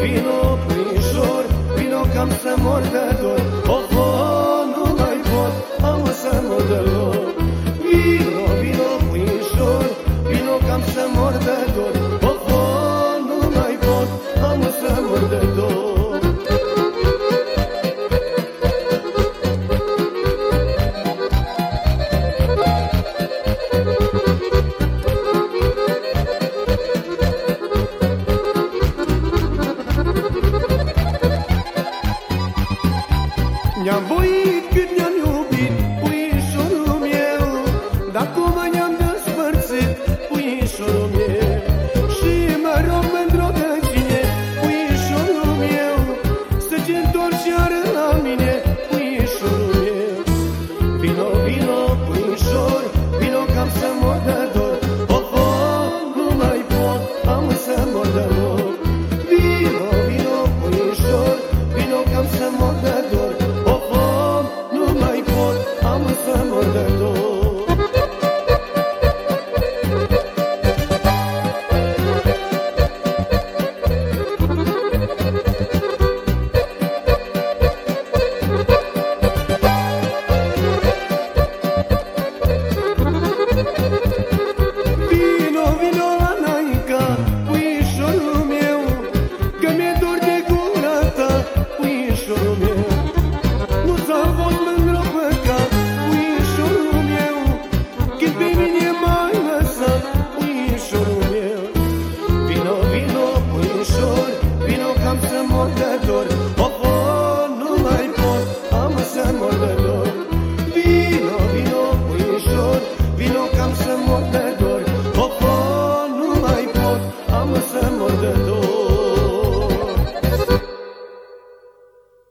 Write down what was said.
Vino prin jur, vino cam să mor de bambu